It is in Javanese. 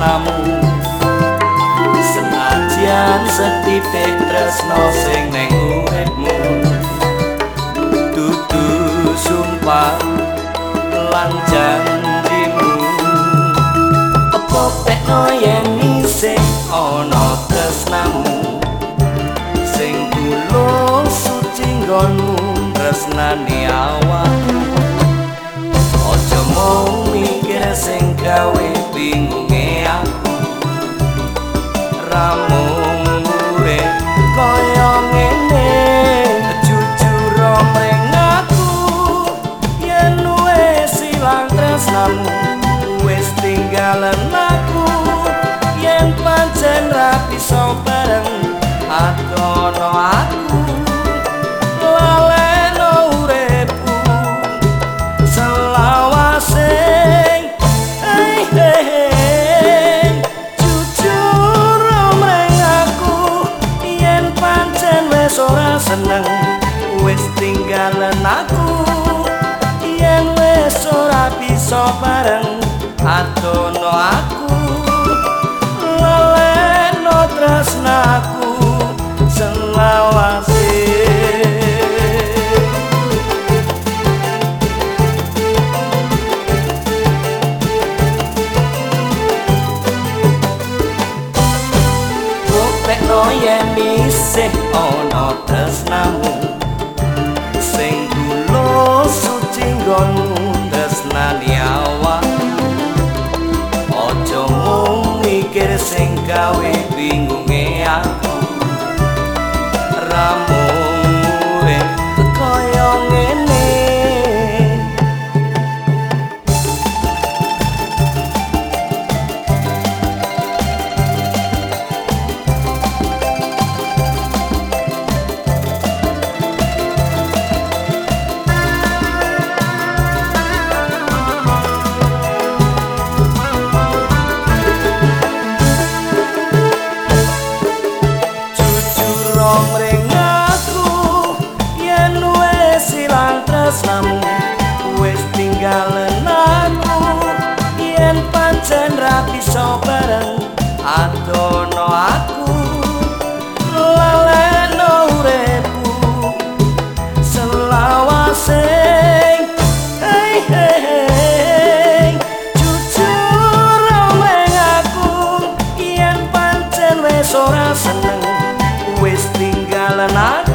tresnamu senajan setitik tresno sing neng uripmu. Dudu sumpah lan janjimu. Apa pekno yen isih ana tresnamu? Sing tulung suci nggonmu tresnani awakmu. Aja mung mikir sing gawe bingunge aku. Ramung urip kaya ngene jujur omreng aku. Yen wis ilang tresnamu wis tinggalen aku. Yen pancen ra bareng adono aku bisa bareng atono aku. Laleno tresnaku selawase. Isih ana tresnamu sing tulus suci nggonmu sing gawe bingunge omreng aku yen wis ilang tresnamu wis tinggalen aku yen pancen ra bisa bareng adono aku. Laleno uripku selawase. Hey, hey, hey. jujur omreng aku. Yen pancen wis ora seneng wis tinggalan aku